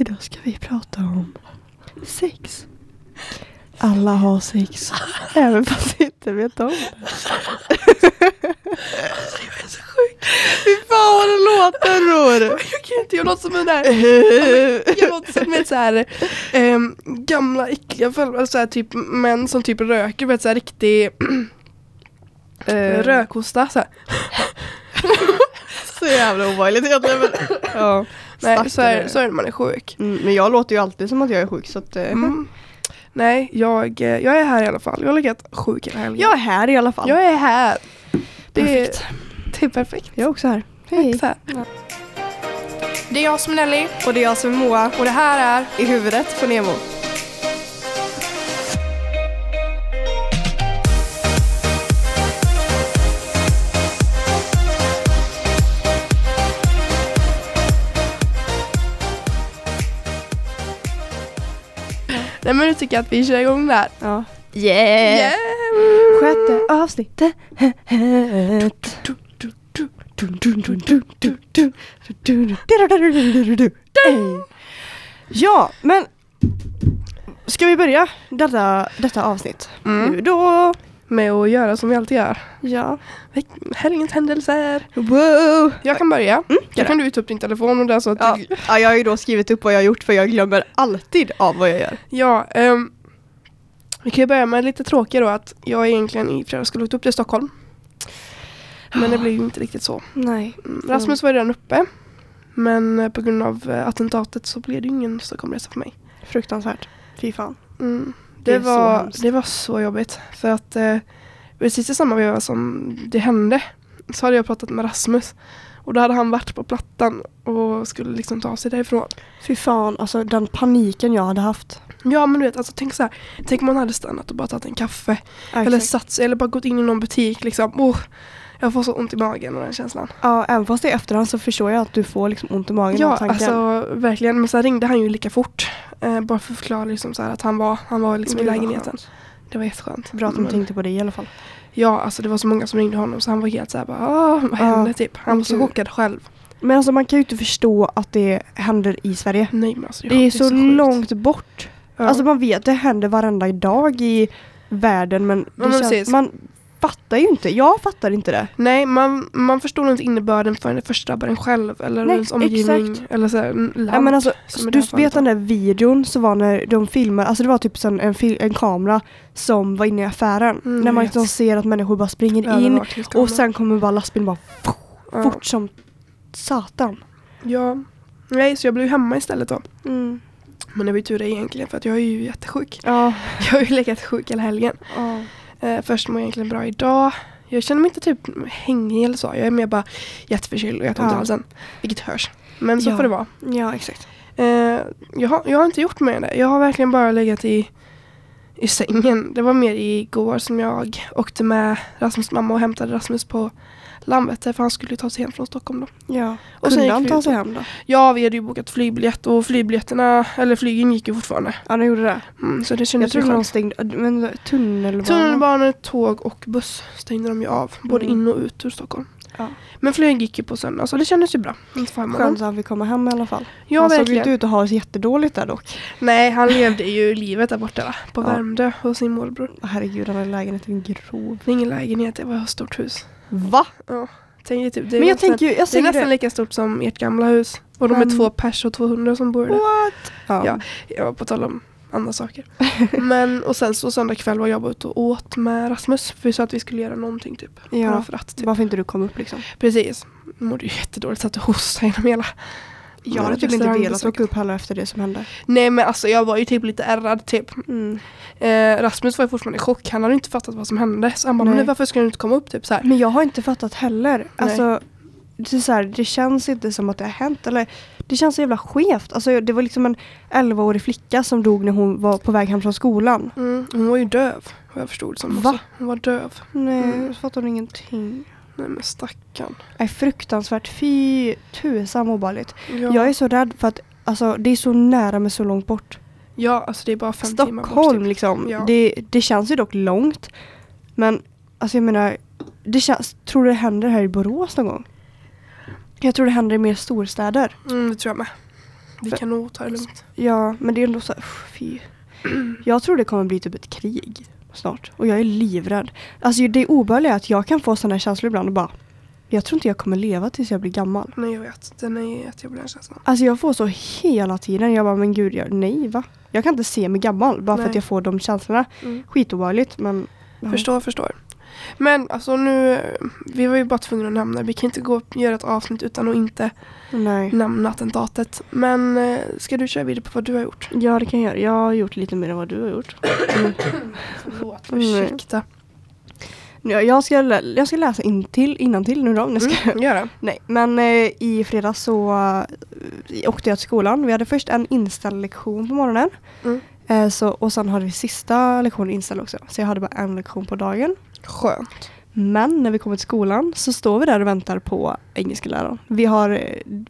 Idag ska vi prata om sex. Alla har sex. Även fast vi inte vet om det. Jag är så sjuk. Fy fan vad det låter Ror. Jag kan inte göra något som en där. Jag låter som ett så här ehm, gamla äckliga föräldrar, så här, typ män som typ röker, vet så här riktig Eh, rökhosta så här. Så jävla obehagligt egentligen. Ja, Nej, så är, så är det när man är sjuk. Mm, men jag låter ju alltid som att jag är sjuk så att eh, Mm. Nej, jag, eh, jag är här i alla fall. Jag har legat sjuk hela helgen. jag är här i alla fall. Jag är här. Det är, Perfekt. det är perfekt. Jag är också här. Hej. Här. Ja. Det är jag som är Nelly Och det är jag som är Moa och det här är i huvudet på Nemo. Nej men nu tycker jag att vi kör igång där. Ja. Yeah! Yeah! Sjätte avsnittet. Ja, men ska vi börja detta, detta avsnitt Mm. nu då? Med att göra som vi alltid gör. Ja. Helgens händelser. Wow! Jag kan börja. gör Då kan du ta upp din telefon och det är så att Ja, du... ja, jag har ju då skrivit upp vad jag har gjort för jag glömmer alltid av vad jag gör. Ja, ehm, vi kan ju börja med lite tråkigt då att jag egentligen i fredags skulle åkt upp till Stockholm. Men det blev ju inte riktigt så. Nej. Mm, Rasmus var redan uppe. Men eh, på grund av eh, attentatet så blev det ingen Stockholmresa för mig. Fruktansvärt. Fy fan. Mm. Det var, det var så jobbigt. För att eh, precis i samma veva som det hände så hade jag pratat med Rasmus. Och då hade han varit på Plattan och skulle liksom ta sig därifrån. Fy fan, alltså den paniken jag hade haft. Ja men du vet, alltså, tänk så här. Tänk om man hade stannat och bara tagit en kaffe. Eller Exakt. satt sig, eller bara gått in i någon butik liksom. Oh, jag får så ont i magen och den känslan. Ja, även fast det är efterhand så förstår jag att du får liksom ont i magen Ja, alltså verkligen. Men sen ringde han ju lika fort. Eh, bara för att förklara liksom så här att han var, han var liksom i lägenheten. Det var jätteskönt. Bra att de Men- tänkte på det i alla fall. Ja, alltså det var så många som ringde honom så han var helt såhär bara "Ah, vad hände typ. Han var så chockad själv. Men alltså man kan ju inte förstå att det händer i Sverige. Nej men alltså Det är så sjukt. långt bort. Ja. Alltså man vet det händer varenda dag i världen men, det men känns, man fattar ju inte. Jag fattar inte det. Nej, man, man förstår inte innebörden förrän det först drabbar en själv eller Nej, ens omgivning. exakt. Eller så här, en Nej, land. men alltså, du vet den där videon som var när de filmar, alltså det var typ en, fil- en kamera som var inne i affären. Mm, när man liksom ser att människor bara springer in Övervakningskamera. och sen kommer bara lastbilen bara ja. fort som satan. Ja. Nej, så jag blev hemma istället då. Mm. Men det var ju tur det egentligen för att jag är ju jättesjuk. Ja. Jag har ju legat sjuk hela helgen. ja. Eh, först mår jag egentligen bra idag. Jag känner mig inte typ hängig eller så. Jag är mer bara jätteförkyld och jätteont i Ja. halsen. Vilket hörs. Men så Ja. får det vara. Ja, exakt. Eh, jag, har, jag har inte gjort mer än det. Jag har verkligen bara legat i, i sängen. Det var mer igår som jag åkte med Rasmus mamma och hämtade Rasmus på Landvetter för han skulle ta sig hem från Stockholm då. Ja. Och Kunde han ta sig hem då? Ja, vi hade ju bokat flygbiljett och flygbiljetterna, eller flygen gick ju fortfarande. Ja, han gjorde det. Mm, så det kändes ju trodde de stängde, men tunnelbana? Tåg och buss stängde de ju av. Både Mm. in och ut ur Stockholm. Ja. Men flygen gick ju på söndag så det kändes ju bra. Skönt att fick komma hem i alla fall. Ja, han såg verkligen. inte ut att ha det jättedåligt där dock. Nej, han levde ju livet där borta va? på Ja. Värmdö hos sin morbror. Herregud, han hade lägenheten grov. Det är ingen lägenhet, det var ett stort hus. Va? Ja, tänk typ. Det är, Men jag nästan, tänker jag det är nästan det. lika stort som ert gamla hus. Och de är Men- två pers och 200 som bor där. What? Ja. Ja. Ja, på tal om andra saker. Men och sen så söndag kväll var jag bara ute och åt med Rasmus. För vi sa att vi skulle göra någonting typ. Ja. Bara för att typ. Varför inte du kom upp liksom? Precis. Mådde ju jättedåligt, satt och hostade genom hela. Jag hade typ inte velat åka upp heller efter det som hände. Nej men alltså jag var ju typ lite ärrad typ. Mm. Eh, Rasmus var ju fortfarande i chock. Han hade inte fattat vad som hände. Så han bara, men varför ska du inte komma upp typ så här? Men jag har inte fattat heller. Nej. Alltså, det, så här, det känns inte som att det har hänt. Eller, det känns så jävla skevt. Alltså, det var liksom en 11-årig flicka som dog när hon var på väg hem från skolan. Mm, hon var ju döv. Vad jag förstod som Va? också. Hon var döv. Nej, Mm. jag fattar ingenting. Nej men stackarn. Nej, fruktansvärt. Fy tusan obehagligt. Ja. Jag är så rädd för att alltså, det är så nära men så långt bort. ja alltså det är bara fem timmar bort. Stockholm Typ. liksom. Ja. Det, det känns ju dock långt. Men alltså jag menar, det känns, tror du det händer här i Borås någon gång? Jag tror det händer i mer storstäder. Mm, det tror jag med. Vi För- kan nog ta det lugnt. Ja, men det är ändå så här, fy. Jag tror det kommer bli typ ett krig snart. Och jag är livrädd. Alltså det obehagliga är att jag kan få sådana här känslor ibland och bara jag tror inte jag kommer leva tills jag blir gammal. Nej jag vet, den är jättejobbig den känslan. Alltså jag får så hela tiden. Jag bara, men gud, jag, nej va? Jag kan inte se mig gammal bara för Nej. att jag får de känslorna. Mm. Skitobehagligt men... ja. Förstår, förstår. Men alltså nu, vi var ju bara tvungna att nämna, vi kan inte gå och göra ett avsnitt utan att inte Nej. nämna attentatet. Men eh, ska du köra vidare på vad du har gjort? Ja det kan jag göra. Jag har gjort lite mer än vad du har gjort. Mm. Förlåt, Mm. ursäkta. Ja, jag, ska, jag ska läsa in till, innantill nu då. Nu ska, Mm, gör det. Nej, men eh, i fredags så eh, åkte jag till skolan. Vi hade först en inställd lektion på morgonen. Mm. Eh, så, och sen hade vi sista lektionen inställd också. Så jag hade bara en lektion på dagen. Skönt. Men när vi kommer till skolan så står vi där och väntar på engelska läraren. Vi har,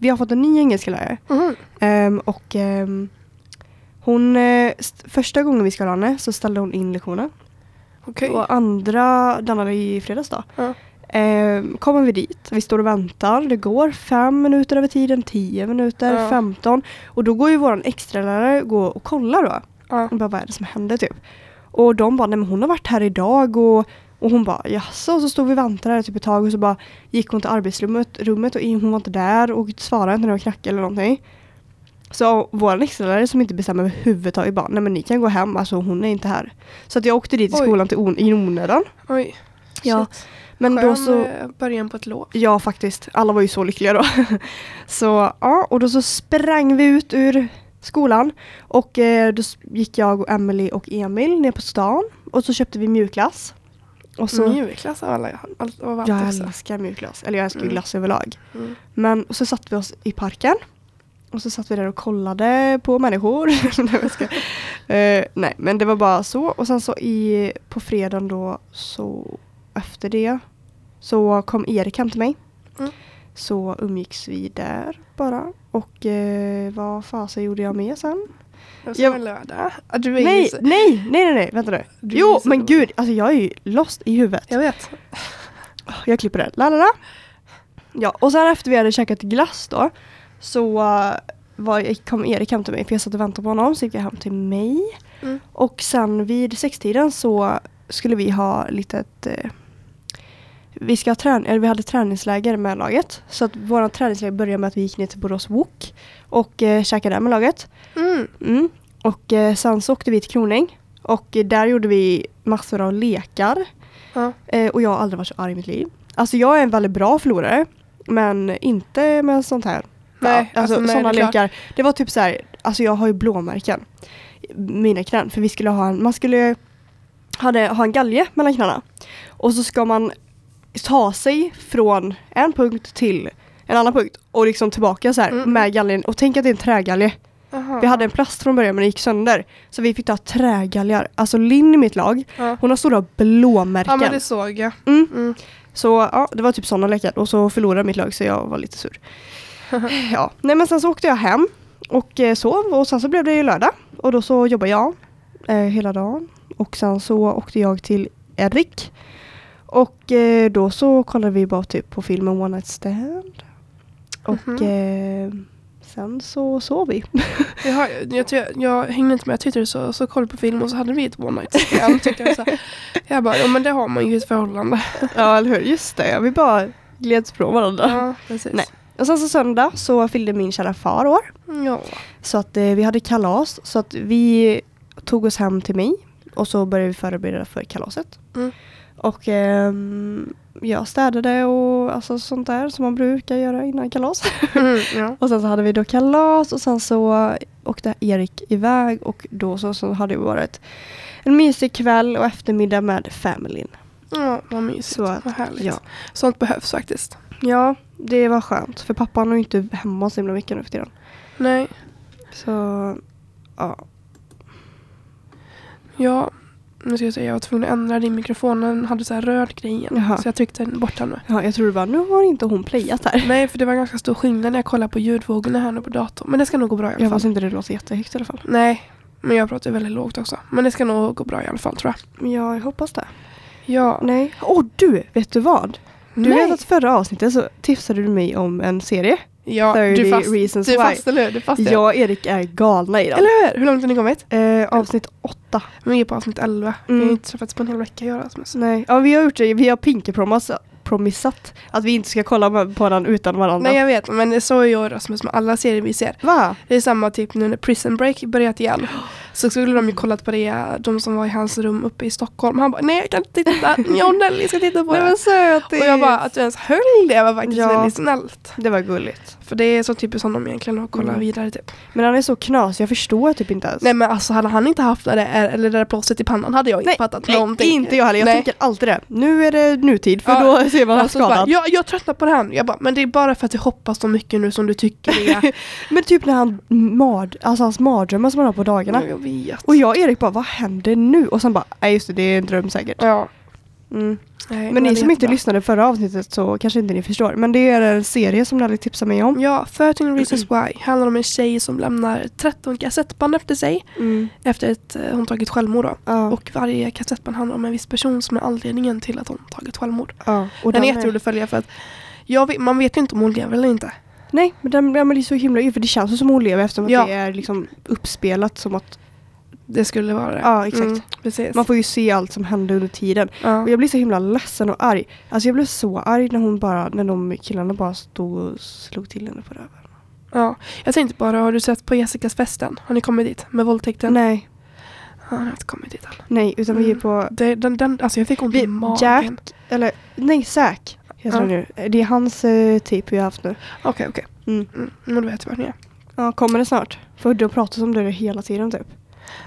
vi har fått en ny engelska lärare. Mm. Ehm, och ehm, hon, eh, st- första gången vi skulle ha henne så ställde hon in lektionen. Okej. Och andra, den hade i fredags då. Ja. Ehm, kommer vi dit, vi står och väntar. Det går fem minuter över tiden, tio minuter, Ja. 15. Och då går ju våran extralärare gå och kollar då. Ja. Och bara, vad är det som händer typ? Och de bara, nej men hon har varit här idag och, och hon bara, jaså? Och så stod vi och väntade där typ ett tag och så bara gick hon till arbetsrummet rummet och hon var inte där och svarade inte när det var knack eller någonting. Så vår extralärare som inte bestämmer överhuvudtaget bara, nej men ni kan gå hem, alltså hon är inte här. Så att jag åkte dit Oj. skolan till on- i onödan. Oj. Ja, Shit. Men Skön då så, eh, början på ett lov. ja faktiskt, alla var ju så lyckliga då. så ja, och då så sprang vi ut ur skolan och eh, då gick jag och Emily och Emil ner på stan och så köpte vi mjukglass. Och så, Mjukglass av alla, allt av allt jag också. älskar mjukglass, eller jag älskar Mm. glass överlag. Mm. Men och så satt vi oss i parken. Och så satt vi där och kollade på människor. Eh, nej, men det var bara så. Och sen så i, på fredagen då, så efter det, så kom Erik hem till mig. Mm. Så umgicks vi där bara. Och eh, vad fasen gjorde jag med sen? Och så Jag- lördag. Ja, du är ju Nej, nej, nej, nej, nej, vänta nu. Du Jo, men gud, alltså jag är ju lost i huvudet. Jag vet. Jag klipper det. Lalala. Ja, och sen efter vi hade käkat glass då så uh, var, kom Erik hem till mig för jag satt och väntade på honom så gick jag hem till mig. Mm. Och sen vid sextiden så skulle vi ha litet eh, vi, ska ha trän- eller vi hade träningsläger med laget. Så att våra träningsläger började med att vi gick ner till Borås Wok och eh, käkade där med laget. Mm. Mm. Och eh, sen så åkte vi till Kroning och eh, där gjorde vi massor av lekar. Ja. Eh, och jag har aldrig varit så arg i mitt liv. Alltså jag är en väldigt bra förlorare. Men inte med sånt här. Nej, ja, alltså, alltså, sådana klart. lekar. Det var typ så här, alltså jag har ju blåmärken. Mina knän. För vi skulle ha en, man skulle hade, ha en galge mellan knäna. Och så ska man ta sig från en punkt till en annan punkt och liksom tillbaka så här Mm. med galgen. Och tänk att det är en trägalge. Aha. Vi hade en plast från början men det gick sönder. Så vi fick ta trägalgar. Alltså Linn i mitt lag, Ja. hon har stora blåmärken. ja men det såg jag. Mm. Mm. Så ja, det var typ sådana lekar och så förlorade mitt lag så jag var lite sur. ja, nej men sen så åkte jag hem och eh, sov och sen så blev det ju lördag och då så jobbade jag eh, hela dagen och sen så åkte jag till Erik och eh, då så kollade vi bara typ på filmen One Night Stand och Mhm. eh, sen så sov vi. Jag, har, jag, jag, jag hängde inte med, jag det så, så koll på film och så hade vi ett one night stand. tyckte jag, så här. jag bara, ja men det har man ju i ett förhållande. ja eller hur, just det, vi bara gleds från varandra. Ja, precis. Nej. Och sen så söndag så fyllde min kära far år. Ja. Så att eh, vi hade kalas. Så att vi tog oss hem till mig. Och så började vi förbereda för kalaset. Mm. Och ehm, jag städade och alltså sånt där som man brukar göra innan kalas. Mm, ja. och sen så hade vi då kalas och sen så åkte Erik iväg och då så, så hade det varit en mysig kväll och eftermiddag med familjen. ja, vad mysigt. Så att, vad härligt. ja. Sånt behövs faktiskt. Ja, det var skönt. För pappan är ju inte hemma så himla mycket nu för tiden. Nej, Så ja, ja. Nu ska jag säga, jag var tvungen att ändra din mikrofon. Den hade så här röd grej igen. Jaha. Så jag tryckte bort den nu. Ja, jag trodde bara, nu har inte hon playat här. Nej, för det var ganska stor skillnad när jag kollade på ljudvågorna här nu på datorn. Men det ska nog gå bra i alla Jag fall. fast inte det låter jättehögt i alla fall. Nej, men jag pratar väldigt lågt också. Men det ska nog gå bra i alla fall tror jag. Ja, jag hoppas det. Ja. Nej. Åh du, vet du vad? Du Nej. vet att förra avsnittet så tipsade du mig om en serie. Ja, 30 du fast, reasons du why. fast, eller hur? Du fast ja. Jag och Erik är galna i den. Eller hur? Hur långt har ni kommit? Eh, avsnitt åtta. Vi är på avsnitt 11. Vi Mm. har inte träffats på en hel vecka och Rasmus. Nej, ja, vi har gjort det. Vi har pinky-promissat promissat att vi inte ska kolla på den utan varandra. Nej jag vet, men så är och Rasmus med alla serier vi ser. Va? Det är samma typ nu när Prison Break börjat igen. Så skulle de ju kollat på det, de som var i hans rum uppe i Stockholm. Han bara, nej jag kan inte titta, jag och Nelly ska titta på Nej det. men sötis. Och jag bara, att du ens höll det var faktiskt Ja. väldigt snällt. Det var gulligt. För det är så typiskt honom egentligen att kolla Mm. vidare typ. Men han är så knasig, jag förstår typ inte ens. Nej men alltså hade han inte haft det där, eller det där plåstret i pannan hade jag inte Nej, fattat Nej, någonting. inte jag heller. Jag Nej. tänker alltid det. Nu är det nutid för Ja. då ser man Alltså, bara, skadad. jag, jag tröttnar på det här. Jag bara, men det är bara för att jag hoppas så mycket nu som du tycker det är. Men typ när han mard, alltså hans mardrömmar som han har på dagarna. jag vet. Och jag och Erik bara, vad händer nu? Och sen bara, nej just det, det är en dröm säkert. Ja. Mm. Nej, Men ni som inte jättebra. lyssnade förra avsnittet så kanske inte ni förstår. Men det är en serie som Nelly tipsade mig om. Ja, 13 Reasons Why handlar om en tjej som lämnar 13 kassettband efter sig Mm. efter att eh, hon tagit självmord. Då. Ja. Och varje kassettband handlar om en viss person som är anledningen till att hon tagit självmord. ja. Och den är är- jätterolig att följa för att jag vet, man vet ju inte om hon lever eller inte. Nej, men, den, det är så himla för det känns som hon lever eftersom Ja. att det är liksom uppspelat som att Det skulle vara det. Ja, exakt. Mm, precis. man får ju se allt som hände under tiden. ja. Och jag blir så himla ledsen och arg. Alltså jag blev så arg när hon bara, när de killarna bara stod och slog till henne på röven. ja. Jag tänkte bara, har du sett på Jessicas festen? Har ni kommit dit med våldtäkten? Nej, Ja, jag har inte kommit dit än. nej, utan vi är Mm. på Det, den, den, alltså jag fick ont i magen. Jack, eller nej, Zack heter Ja. han nu. Det är hans eh, typ vi har haft nu. Okej, okej. Mm. Mm, men då vet jag vart ni är. Ja, kommer det snart? För de pratar om det hela tiden typ.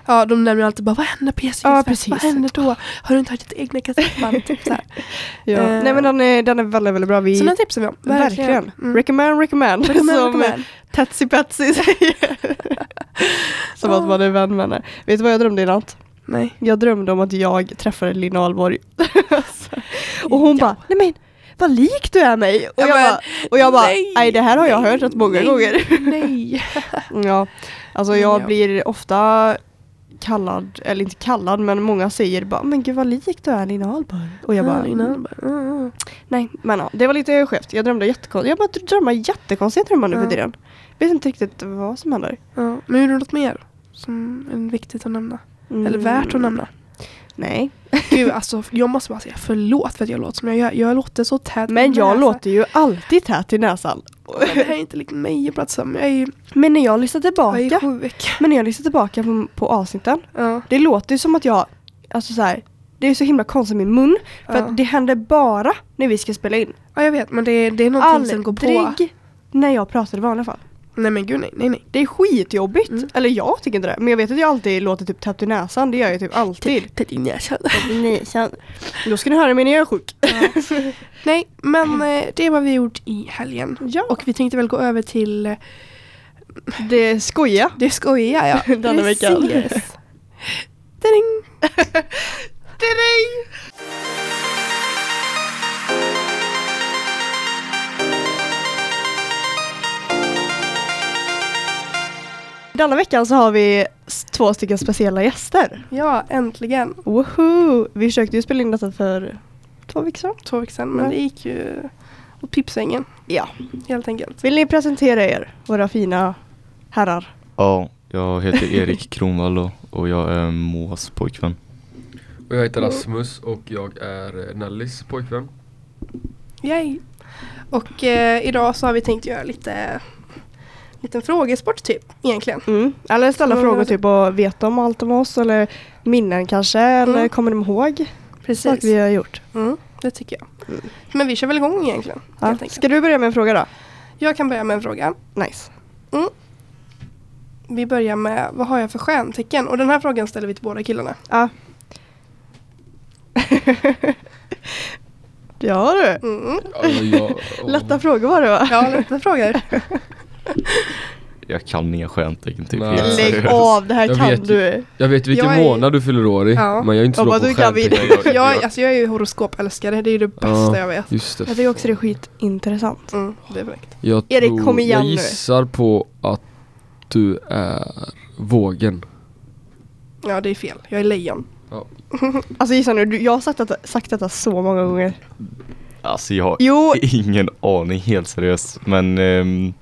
Ja, de nämner alltid bara, vad hände på Jessicas Ja, precis. Vad hände då? Har du inte hört ditt egna kassettband? typ så. Ja. Eh. Nej men den är, den är väldigt, väldigt bra. Vi, Så den tipsar vi om. verkligen. Mm. Recommend, recommend. Recommend, som recommend. Tatsy Patsy säger. som att man är vän med henne. Vet du vad jag drömde i natt? Nej. Jag drömde om att jag träffade Lina Ahlborg. och hon Ja. bara, nej men vad lik du är mig. Och Ja, jag, men, bara, och jag bara, nej, nej det här har jag hört rätt många nej, gånger. Nej. ja, alltså jag Ja. blir ofta kallad, eller inte kallad men många säger bara, men gud vad lik du är Lina Ahlborg. Och jag bara, Ja, innan bara, mm, mm. nej men ja, det var lite skevt. Jag drömde jättekonstigt. Jag bara drömmer jättekonstiga drömmar nu för tiden. Vet inte riktigt vad som händer. Ja. Men gjorde du något mer som är viktigt att nämna? Mm. Eller värt att nämna? Nej. Gud, alltså jag måste bara säga förlåt för att jag låter som jag gör. Jag låter så tät Men jag låter ju alltid tät i näsan. Men Det här är inte likt mig att prata som. Jag är ju Men när jag lyssnar jag är tillbaka, sjuk. men när jag lyssnar tillbaka på, på avsnitten, Ja. det låter ju som att jag, alltså så här, det är så himla konstigt i min mun. För Ja. att det händer bara när vi ska spela in. ja, jag vet men det, är- det är någonting som går på. Aldrig när jag pratar i vanliga fall. Nej men gud nej, nej nej. Det är skitjobbigt. Mm. Eller jag tycker inte det. Men jag vet att jag alltid låter typ täppt i näsan. Det gör jag typ alltid. Tätt i näsan. näsan. Då ska ni höra mig när jag är sjuk. Nej men eh, det är vad vi gjort i helgen. Ja. Och vi tänkte väl gå över till eh, Det skoja. det skojiga ja. Denna veckan. Precis. Ding. Denna veckan så har vi två stycken speciella gäster. Ja äntligen. Woho! Vi försökte ju spela in detta för två veckor sedan. Två veckor sedan men Ja. det gick ju åt pipsvängen Ja. helt enkelt. Vill ni presentera er, våra fina herrar? Ja, jag heter Erik Kronvall och, och jag är Moas pojkvän. Och jag heter Rasmus och jag är Nellys pojkvän. Yay. Och eh, idag så har vi tänkt göra lite liten frågesport typ egentligen. Mm. Eller ställa Mm. frågor typ och vet de allt om oss eller minnen kanske eller Mm. kommer de ihåg saker Precis. vi har gjort? Mm, det tycker jag. Men vi kör väl igång egentligen. Ja. Ska du börja med en fråga då? Jag kan börja med en fråga. Nice. Vi börjar med vad har jag för stjärntecken? Och den här frågan ställer vi till båda killarna. Ja. ja du. Mm. Alltså, jag, Lätta frågor var det va? Ja, lätta frågor. Jag kan inga stjärntecken typ. Lägg av, det här Jag kan vet du. Jag vet vilken Jag är- månad du fyller år i, Ja. men jag är inte så Ja, bra på du vidare. Jag, alltså, jag är ju horoskopälskare, det är ju det bästa Ja. jag vet. Just det. Jag tycker också det är skitintressant. Mm, det är korrekt. Jag, Erik, tror, kom igen jag nu. gissar på att du är vågen. Ja, det är fel. Jag är lejon. Alltså gissa nu, jag har sagt detta, sagt detta så många gånger. Alltså jag har Jo, ingen aning, helt seriöst. Men ehm,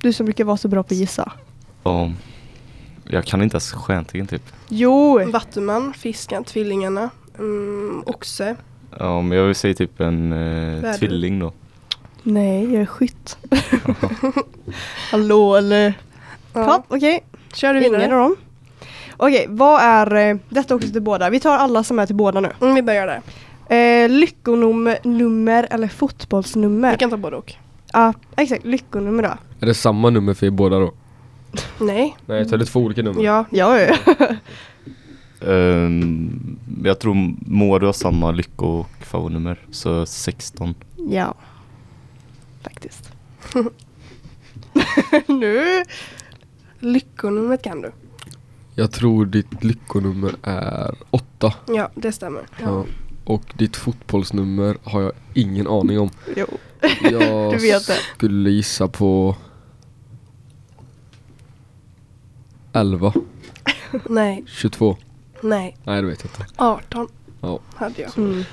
du som brukar vara så bra på att gissa. ja, jag kan inte ens stjärntecken typ. Jo! Vattuman, fisken, tvillingarna, mm, oxe. Ja, men jag vill säga typ en eh, tvilling då. Nej, jag är skytt. Hallå eller? Ja, Ja. okej. Kör du Ingen av vidare? dem. Okej, vad är eh, detta också till båda? Vi tar alla som är till båda nu. Mm, vi börjar där. Eh, lyckonummer nummer eller fotbollsnummer? Vi kan ta både och. Ja, exakt. Lyckonummer då. Är det samma nummer för er båda då? Nej. Nej, så är det två olika nummer? Ja. Ja, ja. Ehm, jag tror du har samma lycko och favonnummer, så 16. ja. Faktiskt. nu. Lyckonumret kan du. Jag tror ditt lyckonummer är åtta. Ja, det stämmer. Ja. Och ditt fotbollsnummer har jag ingen aning om. Jo. Jag Du vet det. skulle gissa på 11, Nej, 22. nej. Nej, det vet jag inte. 18 Ja. hade jag. Mm.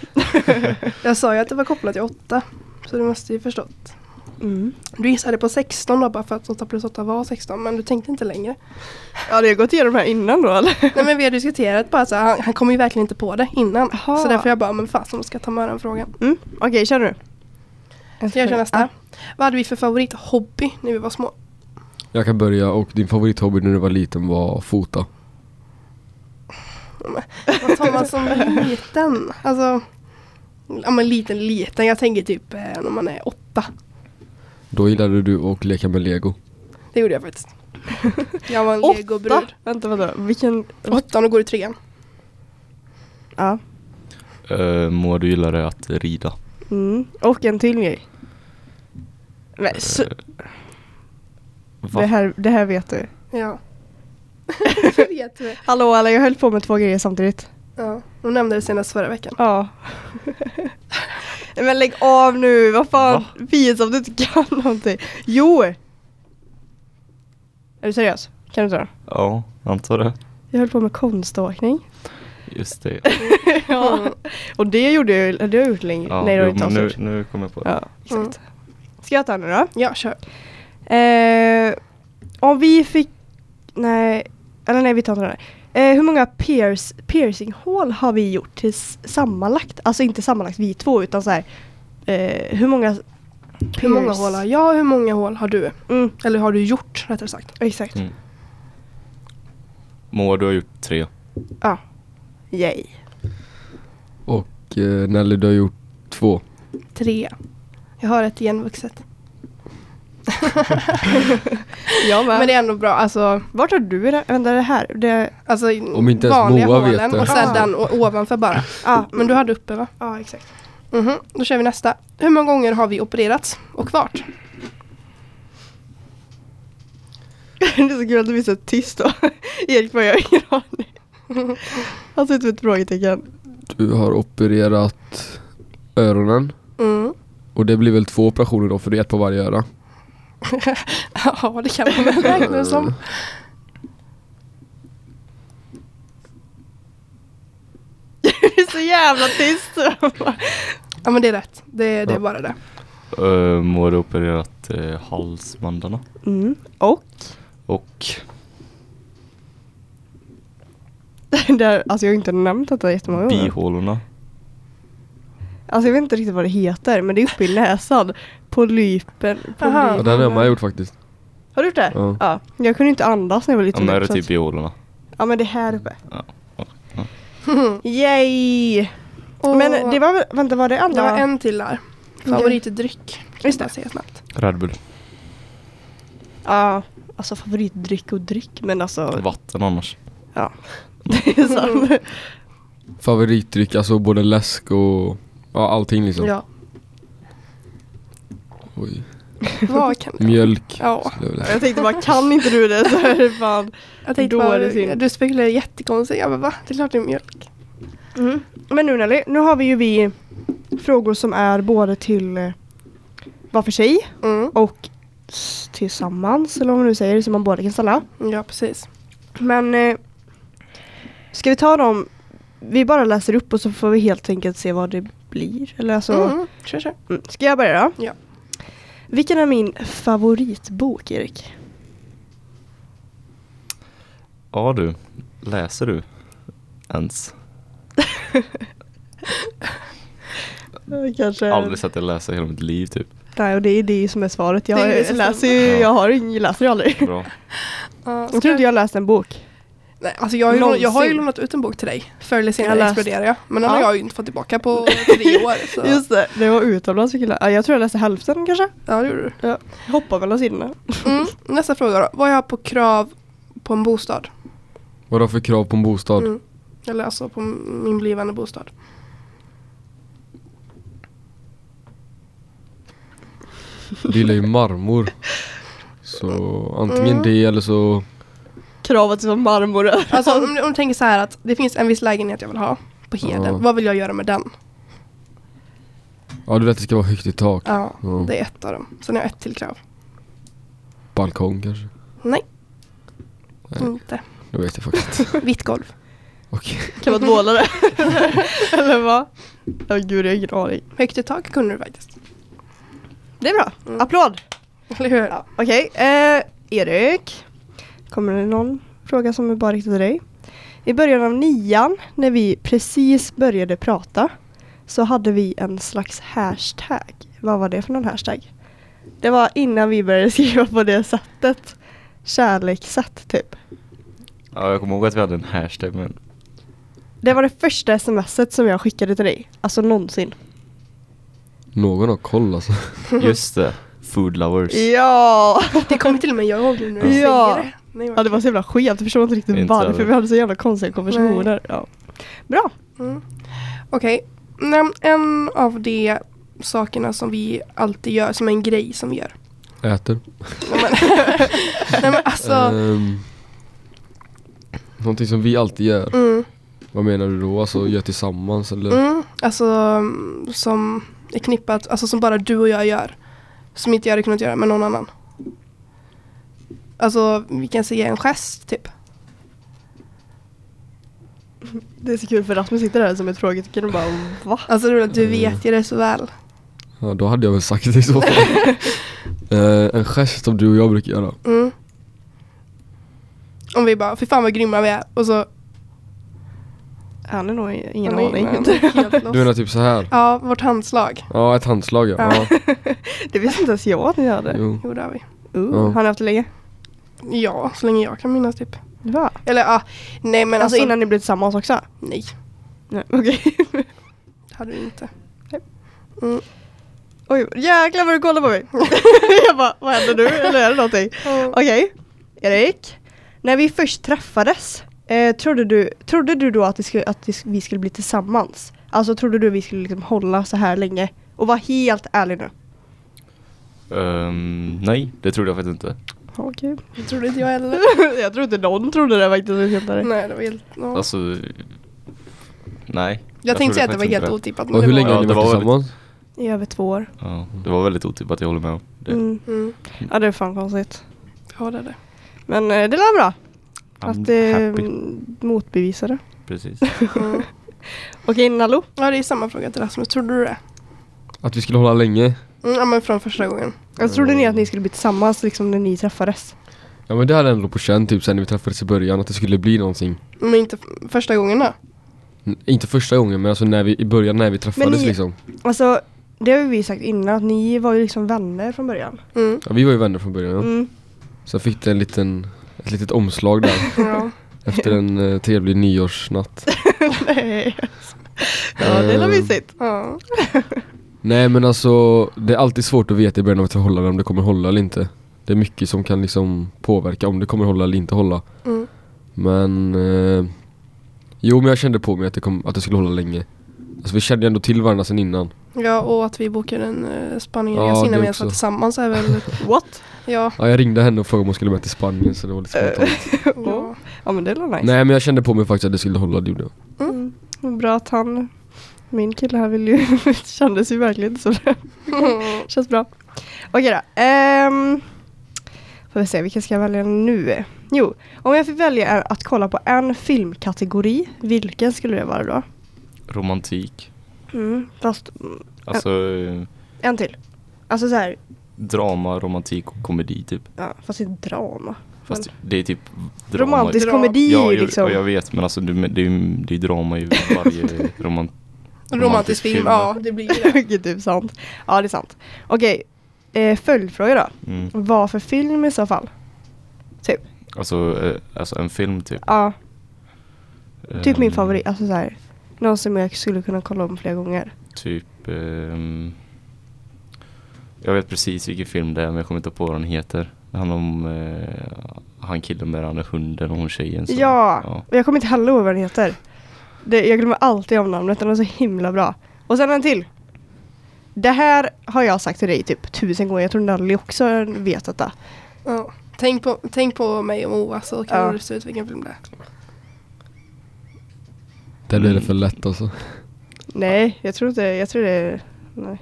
Jag sa ju att det var kopplat till 8. Så du måste ju förstått. Mm. Du gissade på 16 då bara för att 8 plus 8 var 16 men du tänkte inte längre. Ja, det har gått igenom här innan då eller? Nej men vi har diskuterat bara så här, han, han kom ju verkligen inte på det innan. Jaha. Så därför jag bara, men fasen ska ta med den frågan. Mm. Okej, kör nu. Ska jag köra nästa? Ja. Vad hade vi för favorithobby när vi var små? Jag kan börja och din favorithobby när du var liten var fota. Vad tar man som liten? Alltså, ja men liten liten. Jag tänker typ eh, när man är åtta. Då gillade du att leka med lego. Det gjorde jag faktiskt. Jag var en Åtta? legobrud. Vänta, vänta. Vilken... Åttan och går i trean. Ja. Uh, Moa du gillade att rida. Mm. Och en till grej. Men, så, Eh, va? det, här, det här vet du. Ja. Det vet du. Hallå alla, jag höll på med två grejer samtidigt. Ja, hon nämnde det senast förra veckan. Ja. Men lägg av nu, vad fan. Pinsamt att du inte kan någonting. Jo! Är du seriös? Kan du inte det? Ja, antar det. Jag höll på med konståkning. Just det. ja. Och det gjorde jag, det har jag gjort länge. Ja, Nej det har jo, inte nu, nu kommer jag på det. Ja, exakt. Ska jag ta nu då? Ja, kör. Eh, om vi fick, nej, eller nej vi tar inte här. Eh, hur många pierce, piercinghål har vi gjort till sammanlagt? Alltså inte sammanlagt vi två utan så här. Eh, hur många Hur många pierce- hål har jag? Hur många hål har du? Mm, Eller har du gjort rättare sagt? exakt. Mm. Moa du har gjort tre. Ja. Yay. Och eh, Nelly du har gjort två. Tre. Jag har ett igenvuxet. Jag med. Men det är ändå bra. Alltså, Vart har du det? Vänta det här. Det, alltså Om inte ens vanliga Moa vet hålen det. och sen Ah. den ovanför bara. ja, Men du hade uppe va? Ja exakt. Mhm, Då kör vi nästa. Hur många gånger har vi opererats och vart? det är så kul att du blir så tyst då. Erik bara jag har ingen aning. Han ser ut som ett frågetecken. Du har opererat öronen. Mm. Och det blir väl två operationer då för det är ett på varje öra. Ja, det kan man väl räkna det som. Du är så jävla tyst. Ja men det är rätt. Det, det är bara det. Uh, Moa du har opererat uh, halsbandarna. Mm. Och? Och Där, alltså jag har inte nämnt detta jättemånga gånger. bihålorna. Alltså jag vet inte riktigt vad det heter men det är uppe i näsan. Polypen. Aha. Ja, den har jag med gjort faktiskt. Har du gjort det? Ja. Jag kunde inte andas när jag var Ja liten. men är det så att- typ bihålorna? Ja men det är här uppe. Ja. ja. Yay! Och Men det var väl, vänta var det det andra? var en till där. Favoritdryck. Just Bara det. säga snabbt. Red Bull. Ja, alltså favoritdryck och dryck men alltså. Vatten annars. Ja. Det är sant. Favoritdryck, alltså både läsk och ja, allting liksom. Ja. Oj. Vad kan det Mjölk. Ja. jag. Jag tänkte bara kan inte du det så är det fan. Jag tänkte Då bara, är det synd. du spekulerar jättekonstigt. Jag bara va? Det är klart det är mjölk. Mm. Men nu Nelly, nu har vi ju vi frågor som är både till eh, var för sig Mm. och tillsammans eller vad man nu säger som man båda kan ställa. Ja precis. Men eh, ska vi ta dem? Vi bara läser upp och så får vi helt enkelt se vad det blir. Eller alltså, Mm, kör, kör. mm. Ska jag börja då? Ja. Vilken är min favoritbok Erik? Ja du, läser du ens? Kanske... Aldrig sett dig läsa hela mitt liv typ. Nej och det är det som är svaret. Jag, är läser ju, Ja. jag har läser ju aldrig. Bra. Ja, Jag tror inte jag läst en bok. Nej, alltså jag, har ju, lånat- jag har ju lånat ut en bok till dig. Förr eller Jag senare har exploderar jag. Men den har Ja. jag ju inte fått tillbaka på tre år. Så. Just det, det var utomlands vi ja, Jag tror jag läste hälften kanske. Ja, det gjorde du. Jag hoppar mellan sidorna. Mm. Nästa fråga då. Vad har jag på krav på en bostad? Vad har för krav på en bostad? Mm. Eller alltså på min blivande bostad. Du gillar ju marmor. Så antingen Mm. det eller så... Kravet som marmor. Alltså om, om du tänker så här att det finns en viss lägenhet jag vill ha på Heden. Ja. Vad vill jag göra med den? Ja du vet att det ska vara högt i tak. Ja, Ja. det är ett av dem. Sen har jag ett till krav. Balkong kanske? Nej, Nej. inte. Det vet jag faktiskt. Vitt golv. Okej. Kan vara tvålare. Eller vad? Ja gud jag har ingen aning. Högt i tak kunde du faktiskt. Det är bra. Mm. Applåd. Eller hur? Ja. Okej, eh, Erik. Kommer det någon fråga som är bara riktad till dig? I början av nian, när vi precis började prata, så hade vi en slags hashtag. Vad var det för någon hashtag? Det var innan vi började skriva på det sättet. Kärlekssätt typ. Ja, jag kommer ihåg att vi hade en hashtag men Det var det första smset som jag skickade till dig. Alltså någonsin. Någon har koll alltså. just det, food lovers. Ja! Det kommer till och med jag ihåg nu när du Ja. säger det. Nej, Ja det var så jävla skevt, jag förstår inte riktigt Inte varför. heller. Vi hade så jävla konstiga konversationer. Ja. Bra. Mm. Okej, Nämn en av de sakerna som vi alltid gör, som är en grej som vi gör. Äter. Nej men, Nej, men alltså, Ehm, någonting som vi alltid gör. mm, Vad menar du då? Alltså gör tillsammans eller? mm, alltså mm, som är knippat, alltså som bara du och jag gör. Som inte jag hade kunnat göra med någon annan. Alltså vi kan säga en gest typ. Det är så kul för Rasmus sitter där som ett frågetecken och bara va? Alltså du, du Mm. vet ju det så väl. Ja då hade jag väl sagt det i så fall. Eh, en gest som du och jag brukar göra. Mm. Om vi bara, fy fan vad grymma vi är. Och så... Han är nog ingen Nej, aning. helt lost. Du menar typ så här? Ja, vårt handslag. Ja ett handslag ja. Ja. ja. det visste inte ens jag att ni hade. Jo. Jo det har vi. Uh, Ja. Har ni haft det länge? Ja, så länge jag kan minnas typ. Va? Eller ja, nej men alltså, alltså, innan ni blev tillsammans också? Nej, Nej, okej. det hade vi inte. Nej. Mm. Oj, jäklar vad du kollar på mig. jag bara, vad händer nu? Eller är det någonting? Okej, Erik. När vi först träffades, eh, trodde, du, trodde du då att, det skulle, att det, vi skulle bli tillsammans? Alltså trodde du vi skulle liksom hålla så här länge? Och var helt ärlig nu. Ehm, nej, det trodde jag faktiskt inte. Okej. Det trodde inte jag heller. jag tror inte någon trodde det faktiskt. jag nej, det var helt... Ja. Alltså, nej. jag tänkte säga att det var helt otippat. Och hur länge har ni varit tillsammans? I över två år. Ja, det var väldigt otippat, jag håller med om det. Mm. Mm. Ja det är fan konstigt. Ja, det är det. Men eh, det är bra. I'm Att det happy. mm, motbevisa det. Precis. Mm. Okej Nallo. Ja, det är samma fråga till Rasmus. Trodde du det? Att vi skulle hålla länge? Mm, ja, men från första gången. Jag trodde ni att ni skulle bli tillsammans liksom när ni träffades? Ja men det hade jag ändå på känn typ sen när vi träffades i början att det skulle bli någonting. Men inte första gången då? N- inte första gången men alltså när vi, i början när vi träffades ni- liksom. Alltså det har ju vi sagt innan att ni var ju liksom vänner från början. Mm. Ja, vi var ju vänner från början. Mm. Sen fick det en liten, ett litet omslag där Ja. efter en eh, trevlig nyårsnatt. Nej. Ja det är Eh, mysigt. ja. Nej men alltså det är alltid svårt att veta i början av ett förhållande om det kommer hålla eller inte. Det är mycket som kan liksom påverka om det kommer hålla eller inte hålla. Mm. Men eh, Jo men jag kände på mig att det, kom, att det skulle hålla länge. Alltså vi kände ju ändå till varandra sen innan. ja, och att vi bokade en uh, Spanien Ja, ja, innan vi ens var tillsammans är väl... What? Ja. Ja jag ringde henne och frågade om hon skulle med till Spanien så det var lite spontant. ja. Ja men det är nice. Nej men jag kände på mig faktiskt att det skulle hålla, det gjorde jag. Mm. Bra att han, min kille här vill ju, kändes ju verkligen inte så det känns bra. Okej då. Um, får vi se, vilken ska jag välja nu? Jo, om jag fick välja en- att kolla på en filmkategori, vilken skulle det vara då? Romantik. Mm, fast Alltså eh, en till. Alltså så här, drama, romantik och komedi typ. ja, fast inte drama. Fast det är typ drama. Romantisk komedi Ja, jag, liksom. och jag vet men alltså det, det, är, ju- det är drama i varje roman, Romantisk film, ja det blir det. Typ sant. Ja det är sant. Okej, eh, följdfråga då. mm. Vad för film i så fall? alltså, eh, alltså en film typ. Ja, typ min Ehm, favorit. Alltså så här, någon som jag skulle kunna kolla om flera gånger. Typ ehm, Jag vet precis vilken film det är men jag kommer inte på vad den heter. Det handlar om eh, han killen med den hunden och hon tjejen. som- Ja, ja. och jag kommer inte heller ihåg vad den heter. Det, jag glömmer alltid om namnet, den är så himla bra. Och sen en till. Det här har jag sagt till dig typ tusen gånger, jag tror Nelly också vet detta. Ja. Tänk, på, tänk på mig och Moa så kan Ja. du lista ut vilken film det är. Det blir det för lätt alltså. Nej, jag tror inte, jag tror det är, nej.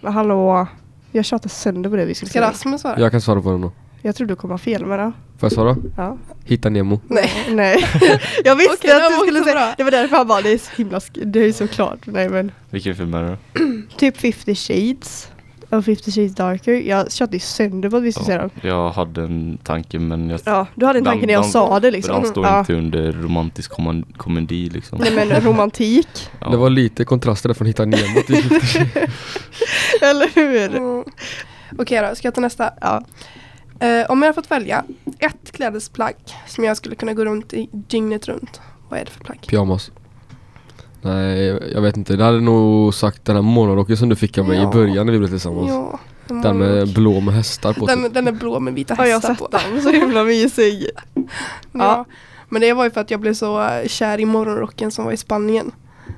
Men hallå, jag tjatar sönder på det vi skulle Ska säga. Rasmus svara? Jag kan svara på den då. Jag tror du kommer ha fel med det. Får jag svara? Ja. Hitta Nemo. Nej. Nej, jag visste Okej, att du skulle säga, bra. det var därför han bara, det är så himla, det är så klart. Nej men, Vilken film är det? typ 50 shades. Och 50 shades darker. Jag tjatade ju sönder på att vi skulle säga Ja, den. jag hade en tanke men jag Ja, du hade en tanke när jag den- sa det liksom. den står Ja. inte under romantisk komedi liksom. Nej men romantik, Ja. Det var lite kontraster från Hitta Nemo till eller hur? Mm. Okej då, ska jag ta nästa? Ja. Eh, om jag har fått välja ett klädesplagg som jag skulle kunna gå runt i dygnet runt. Vad är det för plagg? Pyjamas. Nej, jag vet inte. Det hade nog sagt den här morgonrocken som du fick av mig Ja. i början när vi blev tillsammans. Ja, en Den med blå med hästar på den, typ. den är blå med vita Har jag hästar sett på. den? Så himla mysig. Ja. Ja. Men det var ju för att jag blev så eh, kär i morgonrocken som var i Spanien.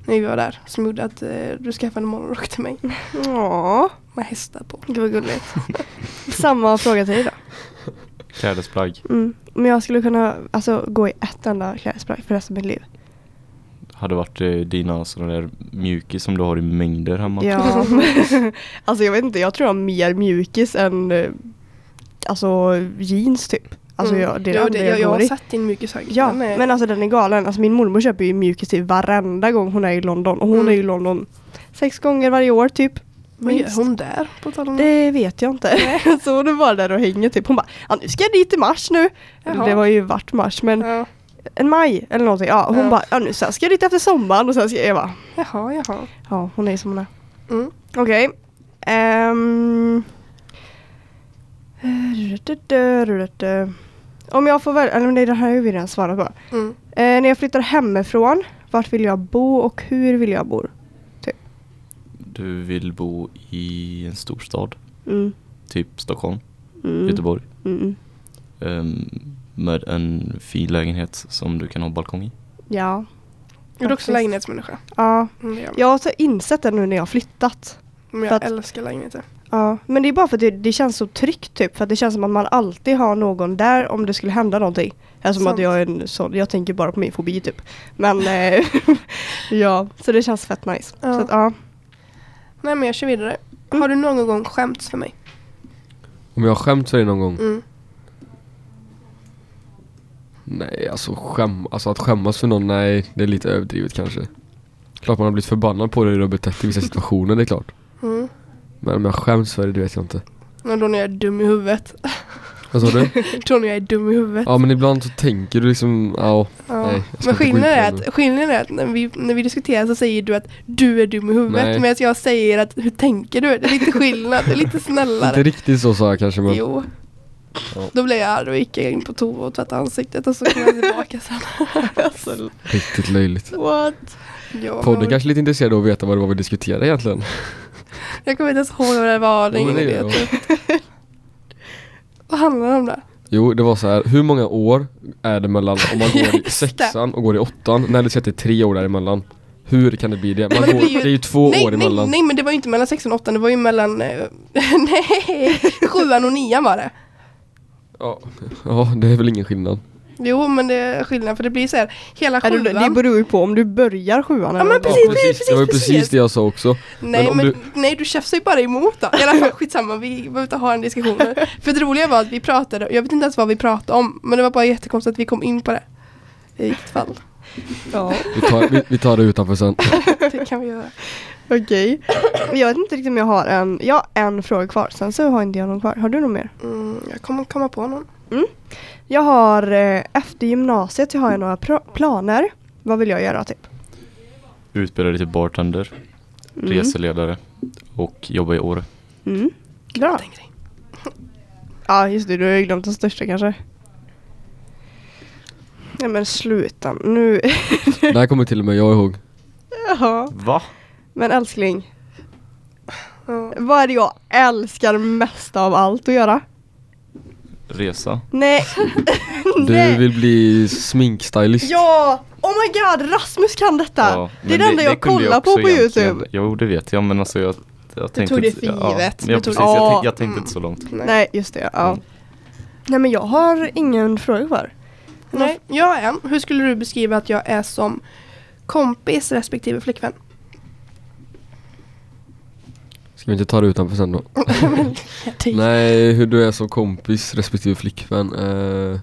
När vi var där. Som gjorde att eh, du skaffade en morgonrock till mig. Ja, Med hästar på. det var gulligt. Samma fråga till dig då. Klädesplagg. Mm. Men jag skulle kunna alltså, gå i ett enda klädesplagg för resten av mitt liv. Hade varit eh, dina sådana där mjukis som du har i mängder hemma. Ja. alltså jag vet inte, jag tror jag har mer mjukis än eh, alltså jeans typ. Alltså Mm. jag, det är det ja, det, jag, jag, har i. sett din mjukishög. Ja, är- men alltså den är galen. Alltså min mormor köper ju mjukis till varenda gång hon är i London. Och hon Mm. är i London sex gånger varje år typ. Vad gör hon där? På tal om Det vet jag inte. så hon bara där och hänger typ. Hon bara, ja nu ska jag dit i mars nu. Jaha. Det var ju vart mars men Ja. en maj eller någonting. Ja, hon Ja. bara, ja nu sen ska jag dit efter sommaren och sen ska jag bara, Jaha, jaha. ja hon är som hon är. Mm. Okej. Ehm. Om jag får välja, eller nej det här har vi redan svarat på. Mm. Eh, när jag flyttar hemifrån, vart vill jag bo och hur vill jag bo? Du vill bo i en storstad. Mm. Typ Stockholm, Mm. Göteborg. Mm. Ehm, med en fin lägenhet som du kan ha balkong i. Ja. Är du också lägenhetsmänniska? Ja. Mm, jag. Har insett det nu när jag har flyttat. Men jag att- älskar lägenheter. Ja, men det är bara för att det, det känns så tryggt typ. För att det känns som att man alltid har någon där om det skulle hända någonting. Alltså som att jag är en sån, jag tänker bara på min fobi typ. Men eh, ja, så det känns fett nice. Ja. Så att, ja. Nej men jag kör vidare. Har du någon gång skämts för mig? Om jag har skämt för dig någon gång? Mm. Nej, alltså, skäm, alltså att skämmas för någon, nej det är lite överdrivet kanske. Klart man har blivit förbannad på det du har betett i vissa situationer, det är klart. Mm. Men om jag skäms för det, det vet jag inte. Men då när jag är dum i huvudet. Vad sa du? då när jag är dum i huvudet. Ja men ibland så tänker du liksom, ja, nej. Men inte skillnaden är, att, skillnaden är att när vi, när vi diskuterar så säger du att du är dum i huvudet Nej. medan jag säger att hur tänker du? Det är lite skillnad, det är lite Inte snällare. riktigt så sa jag kanske men Jo. Ja. Då blev jag arg och gick in på toa och tvättade ansiktet och så kom jag tillbaka sen. Alltså, riktigt löjligt. what? Ja, Podden men- kanske är lite intresserad av att veta vad det var vi diskuterade egentligen. Jag kommer inte ens ihåg vad det var. Det ingen gör vet. Vad handlar det om det? Jo, det var så här. hur många år är det mellan om man går i sexan och går i åttan? När det sätter tre år däremellan. Hur kan det bli det? Man det går, ju- det är ju två nej, år nej, emellan. nej men det var ju inte mellan sexan och åttan, det var ju mellan eh, Nej, sjuan och nian var det. Ja. ja, det är väl ingen skillnad. Jo men det är skillnad för det blir så här hela Är det, det sjuan. beror ju på om du börjar sjuan Ja, men eller precis, ja, precis, det var ju precis. precis det jag sa också. Nej Men men, om nej du tjafsar ju bara emot då. I alla fall skitsamma, vi behöver inte ha en diskussion. För det roliga var att vi pratade, jag vet inte ens vad vi pratade om, men det var bara jättekonstigt att vi kom in på det. I vilket fall. Ja, Vi tar, vi, vi tar det utanför sen. Det kan vi göra. okej. Jag vet inte riktigt om jag har en, jag har en fråga kvar. Sen så har inte jag någon kvar. Har du någon mer? Mm, jag kommer komma på någon. Jag har, eh, efter gymnasiet så har jag några planer. Vad vill jag göra typ? Utbilda dig till bartender, Mm. reseledare och jobba i Åre. Mm. Bra. Ja just det, du har ju glömt den största kanske. Nej men sluta nu. Det här kommer till och med jag ihåg. Jaha. Va? Men älskling, Ja. vad är det jag älskar mest av allt att göra? Resa? Nej. Du Nej. vill bli sminkstylist. Ja! Oh my god, Rasmus kan detta! Ja, det är det enda jag kollar på också på egentligen. Youtube. Jo, det vet jag, men alltså jag, jag tänkte tog det för Ja, givet. ja, tog precis. Jag, Ja. tänkte, jag tänkte Mm. inte så långt. Nej. Nej, just det. Ja. Mm. Nej men jag har ingen fråga kvar. Nej, jag har en. Hur skulle du beskriva att jag är som kompis respektive flickvän? Ska vi inte ta det utanför sen då? Nej, hur du är som kompis respektive flickvän. Eh,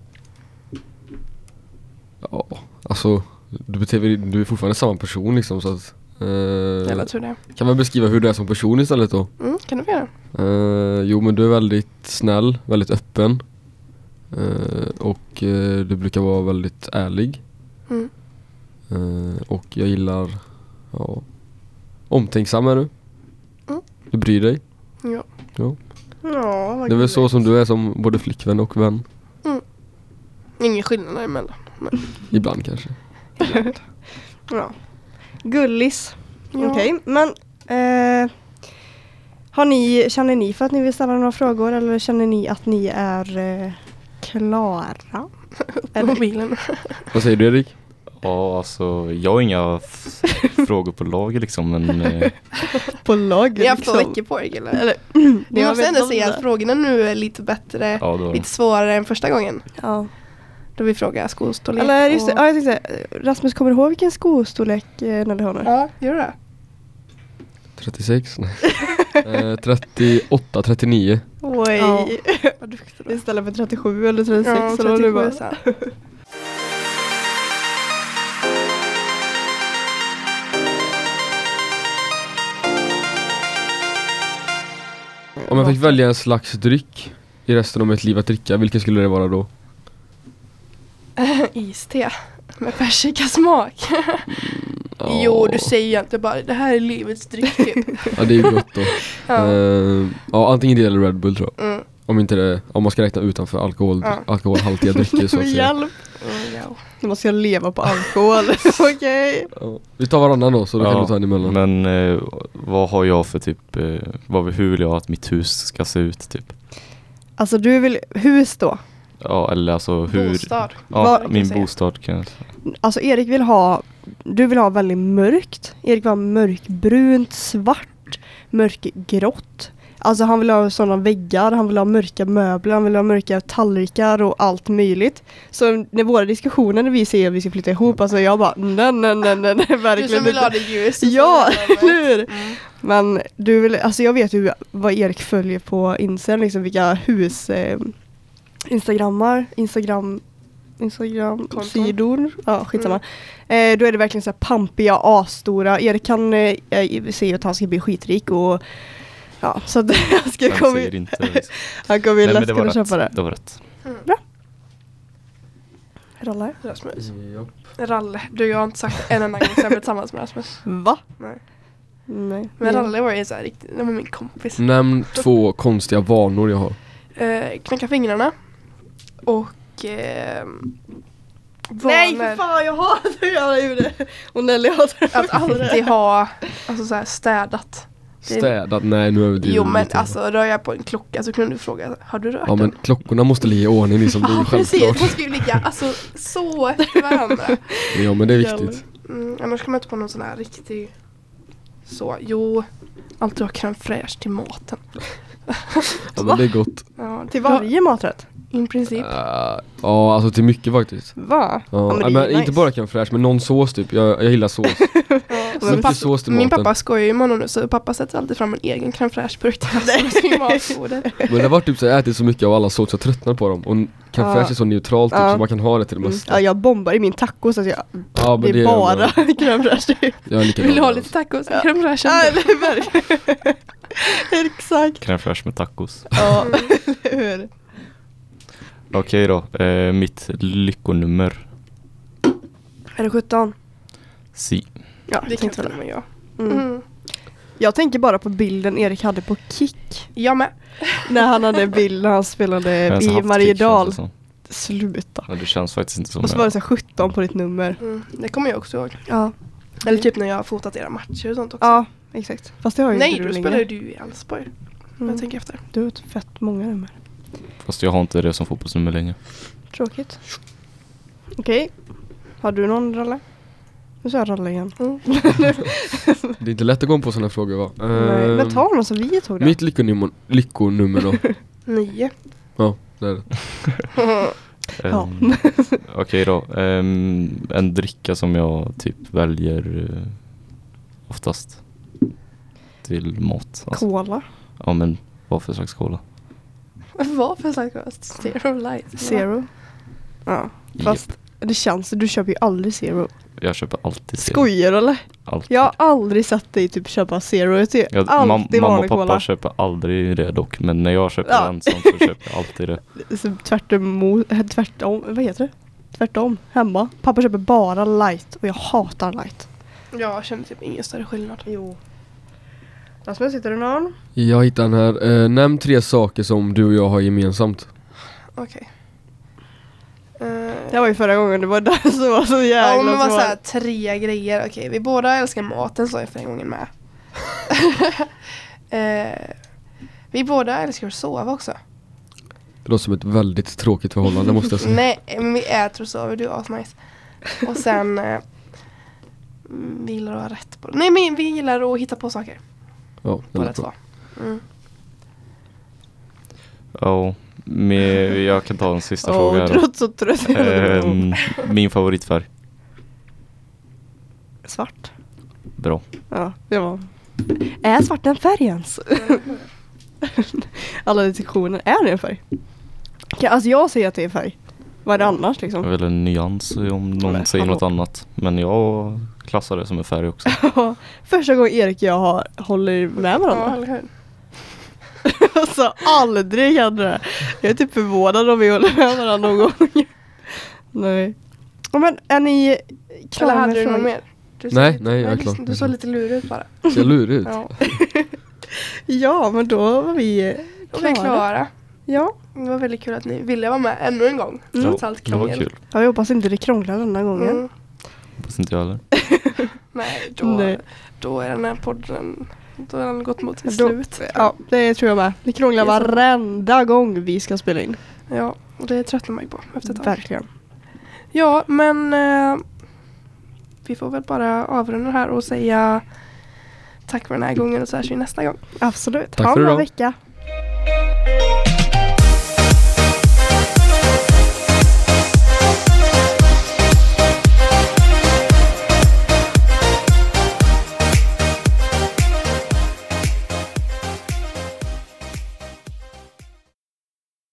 ja, alltså du, beter, du är fortfarande samma person liksom så att eh, tur det. Kan man beskriva hur du är som person istället då? Mm, kan du få göra? Eh, jo men du är väldigt snäll, väldigt öppen Eh, Och eh, du brukar vara väldigt ärlig Mm. Eh, Och jag gillar, ja Omtänksam är du. Du bryr dig Ja. Ja, vad Det är väl så som du är som både flickvän och vän Ingen skillnad däremellan. Men, Ibland kanske Ja. Gullis. ja. Okej, men eh, har ni, känner ni för att ni vill ställa några frågor eller känner ni att ni är eh, klara? Eller? Mobilen. Vad säger du Erik? Ja, alltså jag har inga frågor på lager liksom, men eh, På lag Ni har haft två liksom. veckor på er killar. Eller, Ni jag måste ändå säga att frågorna nu är lite bättre, ja då. lite svårare än första gången. Ja. Då vi frågar skostorlek. Eller just det, och- ja, jag tänkte, Rasmus kommer du ihåg vilken skostorlek eh, Nelly har nu? Ja, gör det? 36? Nej eh, 38, 39 Oj. Ja. Vad duktig du. Istället för 37 eller 36 Ja, eller vad det 37 var. Om jag fick välja en slags dryck i resten av mitt liv att dricka, vilken skulle det vara då? Iste med persikasmak. Ja. Jo, du säger ju inte bara det här är livets dryck typ. Ja det är ju gott då ja. Eh, Ja antingen det eller Red Bull tror jag Mm. Om inte det, om man ska räkna utanför alkohol, Ja. alkoholhaltiga drycker så att säga Hjälp! Mm, ja. Nu måste jag leva på alkohol. Okej. ja. Vi tar varannan då så då kan du ta en emellan Men eh, vad har jag för typ, eh, vad, hur vill jag att mitt hus ska se ut typ? Alltså du vill, hus då? Ja, eller alltså hur... Bostad. Ja, Vad- kan min jag säga. bostad kan jag Alltså Erik vill ha, du vill ha väldigt mörkt. Erik vill ha mörkbrunt, svart, mörkgrått. Alltså han vill ha sådana väggar, han vill ha mörka möbler, han vill ha mörka tallrikar och allt möjligt. Så när våra diskussioner när vi säger att vi ska flytta ihop, alltså jag bara nej nej nej nej, nej Du verkligen som vill ha det ljus. och så Ja, eller hur? Mm. Men du vill, alltså jag vet ju vad Erik följer på Instagram, liksom vilka hus, eh, Instagrammar, Instagram, Instagram Konton. sidor, ja skitsamma. Eh, då är det verkligen så här pampiga, asstora. Erik kan eh, eh, säga att han ska bli skitrik och ja, så att han ska Vem komma säger inte liksom. Han kommer men lätt det var kunna köpa det. Det var rätt. Rallar. Rasmus. Ja. Ralle. Du, jag har inte sagt en enda gång att jag blev tillsammans med Rasmus. Va? Nej. Nej. Men Ralle var ju såhär riktigt, det var min kompis. Nämn två konstiga vanor jag har Eh, knacka fingrarna. Och... Eh, Nej för fan jag hatar göra det. Och Nelly hatar Att alltid ha alltså så här städat. Det- Städat, nej nu överdriver Jo men lite. alltså rör jag på en klocka så kunde du fråga, har du rört Ja men den? klockorna måste ligga i ordning liksom, det är Ja precis, de ska ju ligga alltså så efter varandra. Ja men det är viktigt Mm, annars kommer jag inte på någon sån här riktig så, jo Alltid ha crème fraîche till maten. Ja men det är gott Ja, Till varje maträtt. I princip. Uh, ja, alltså till mycket faktiskt. Va? Ja, men men ju inte nice. bara crème fraîche, men någon sås typ. Jag, jag gillar sås. Men så sås till min pappa skojar ju med honom nu så pappa sätter alltid fram en egen crème fraîche-burk till i matbordet. Men det har varit typ så jag ätit så mycket av alla såser så jag tröttnar på dem. Och crème fraîche är så neutralt typ, så man kan ha det till det Mm. mesta. Ja, jag bombar i min tacos, alltså jag, Ja, det är bara crème fraîche. Lika Vill du ha lite tacos? Ja. Crème fraîche. Ja, verkligen. Exakt. Crème fraîche med tacos. Ja, Mm. eller hur? Okej då, eh, mitt lyckonummer. Är det 17? Si. Ja, Det kan tänkte väl till och med jag. Mm. Mm. Jag tänker bara på bilden Erik hade på Kick. Jag med. När han hade bild när han spelade i Mariedal. Sluta. Ja, det känns faktiskt inte som Och så var det så här 17 på ditt nummer. Mm. Det kommer jag också ihåg. Ja, Eller typ när jag har fotat era matcher och sånt också. ja exakt. Fast det har ju Nej, inte då du spelade längre. du i Elfsborg. Mm. Jag tänker efter. Du har ett fett många nummer. Fast jag har inte det som fotbollsnummer längre. Tråkigt. Okej. Har du någon Ralle? Nu sa jag Ralle igen. Mm. Det är inte lätt att gå på sådana frågor va? Nej, men Ehm, ta någon som vi tog då. Mitt lyckonummer, lyckonummer då? Nio. Ja, det är det. Ja. Ehm, Okej då. ehm, en dricka som jag typ väljer eh, oftast till mat. Alltså. Cola. Ja men vad för slags cola? Vad för slags Zero light? Zero. Ja, fast det känns, du köper ju aldrig Zero. Jag köper alltid zero. Skojar eller? Alltid. Jag har aldrig sett dig typ köpa Zero. Jag ser Ja, mam- alltid mamma och pappa cola. köper aldrig det dock. Men när jag köper Ja. ensam så köper jag alltid det. Så Tvärtom, eh, tvärtom, vad heter det? Tvärtom, hemma. Pappa köper bara light och jag hatar light. Jag känner typ ingen större skillnad. Jo. Rasmus, sitter du någon? Jag hittade den här. Eh, nämn tre saker som du och jag har gemensamt. Okej. Eh, Det var ju förra gången, det var där som var så jävla Ja men det var såhär tre grejer. Okej, vi båda älskar maten sa jag förra gången med. eh, vi båda älskar att sova också. Det låter som ett väldigt tråkigt förhållande måste jag säga. Nej, men vi äter och sover, du är asnice. Och sen eh, mm, vi gillar att ha rätt på Nej men vi gillar att hitta på saker. Ja, det låter bra. två. Mm. Ja, med, jag kan ta en sista Åh, fråga trött så trött. Ehm, min favoritfärg. Svart. Bra. Ja, det var. Är svart en färg ens? Alla diskussioner, är det en färg? Alltså jag säger att det är färg. Vad är det annars Det är liksom? väl en nyans om någon säger något annat. Men jag klassar det som en färg också. Första gången Erik och jag har, håller med Ja, varandra. eller alltså aldrig hände det. Jag är typ förvånad om vi håller med varandra någon gång. Nej. Ja, Men är ni Eller klara hade med du något mer? Du Nej, lite, nej, jag är du- klar. Du såg lite lurig ut bara. Ser jag lurig ut? Ja, Ja, men då var vi då är vi klara. Ja, Det var väldigt kul att ni ville vara med ännu en gång. Mm. Trots allt Det var krångel. kul. Ja, jag hoppas inte det krånglar denna gången. Mm. Hoppas inte jag heller. Nej, då, Nej. då är den här podden då har den gått mot sitt Då- slut. Ja, det tror jag med. Det krånglar Det varenda gång vi ska spela in. Ja, och det tröttnar man ju på efter ett tag. Verkligen. Ja, men eh, vi får väl bara avrunda här och säga tack för den här gången och så hörs vi nästa gång. Absolut. Tack ha för en bra vecka.